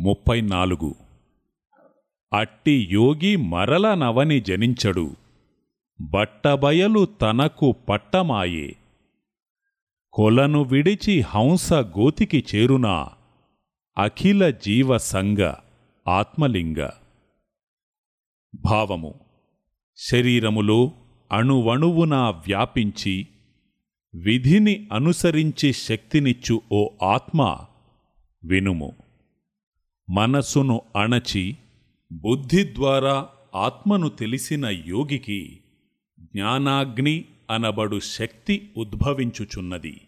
ముప్పై నాలుగు అట్టి యోగి మరల నవని జనించడు. బట్టబయలు తనకు పట్టమాయే. కొలను విడిచి హంస గోతికి చేరునా. అఖిల జీవ సంగ ఆత్మలింగ. భావము. శరీరములో అణువణువునా వ్యాపించి విధిని అనుసరించి శక్తినిచ్చు ఓ ఆత్మ వినుము. మనసును అణచి బుద్ధి ద్వారా ఆత్మను తెలిసిన యోగికి జ్ఞానాగ్ని అనబడు శక్తి ఉద్భవించుచున్నది.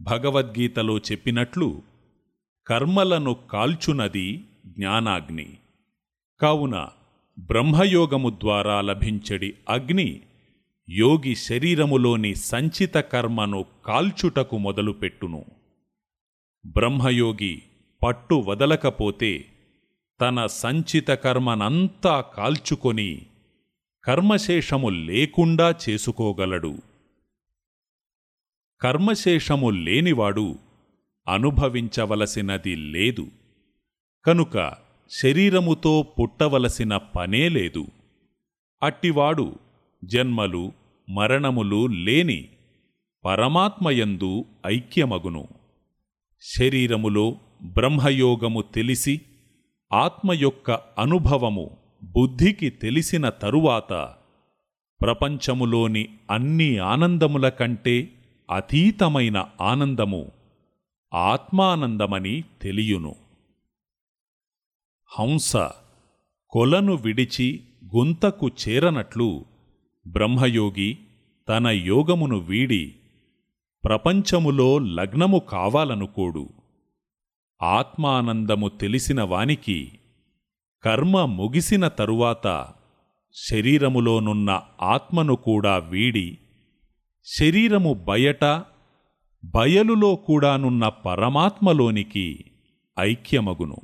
భగవద్గీతలో చెప్పినట్లు కర్మలను కాల్చునది జ్ఞానాగ్ని. కావున బ్రహ్మయోగము ద్వారా లభించడి అగ్ని యోగి శరీరములోని సంచిత కర్మను కాల్చుటకు మొదలుపెట్టును. బ్రహ్మయోగి పట్టు వదలకపోతే తన సంచిత కర్మనంతా కాల్చుకొని కర్మశేషము లేకుండా చేసుకోగలడు. కర్మశేషము లేనివాడు అనుభవించవలసినది లేదు. కనుక శరీరముతో పుట్టవలసిన పనే లేదు. అట్టివాడు జన్మలు మరణములు లేని పరమాత్మయందు ఐక్యమగును. శరీరములో బ్రహ్మయోగము తెలిసి ఆత్మ యొక్క అనుభవము బుద్ధికి తెలిసిన తరువాత ప్రపంచములోని అన్ని ఆనందముల కంటే అతీతమైన ఆనందము ఆత్మానందమని తెలియును. హంస కొలను విడిచి గుంతకు చేరనట్లు బ్రహ్మయోగి తన యోగమును వీడి ప్రపంచములో లగ్నము కావాలనుకోడు. ఆత్మానందము తెలిసిన వానికి కర్మ ముగిసిన తరువాత శరీరములోనున్న ఆత్మను కూడా వీడి శరీరము బయట బయలులో కూడానున్న పరమాత్మలోనికి ఐక్యమగును.